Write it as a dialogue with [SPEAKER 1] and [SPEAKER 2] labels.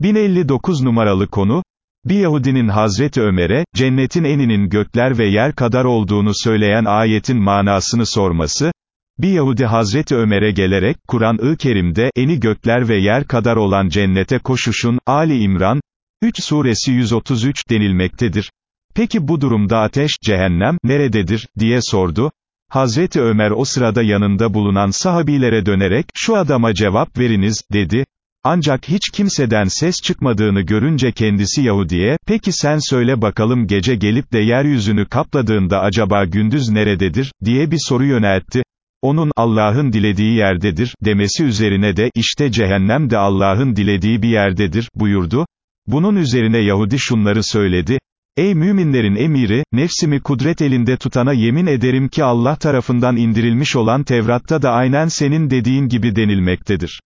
[SPEAKER 1] 1059 numaralı konu, bir Yahudinin Hazreti Ömer'e, cennetin eninin gökler ve yer kadar olduğunu söyleyen ayetin manasını sorması, bir Yahudi Hazreti Ömer'e gelerek, Kur'an-ı Kerim'de, eni gökler ve yer kadar olan cennete koşuşun, Ali İmran, 3 suresi 133 denilmektedir. Peki bu durumda ateş, cehennem, nerededir, diye sordu. Hazreti Ömer o sırada yanında bulunan sahabilere dönerek, şu adama cevap veriniz, dedi. Ancak hiç kimseden ses çıkmadığını görünce kendisi Yahudi'ye, peki sen söyle bakalım gece gelip de yeryüzünü kapladığında acaba gündüz nerededir, diye bir soru yöneltti. Onun, Allah'ın dilediği yerdedir, demesi üzerine de, işte cehennem de Allah'ın dilediği bir yerdedir, buyurdu. Bunun üzerine Yahudi şunları söyledi, Ey müminlerin emiri, nefsimi kudret elinde tutana yemin ederim ki Allah tarafından indirilmiş olan Tevrat'ta da aynen senin dediğin gibi denilmektedir.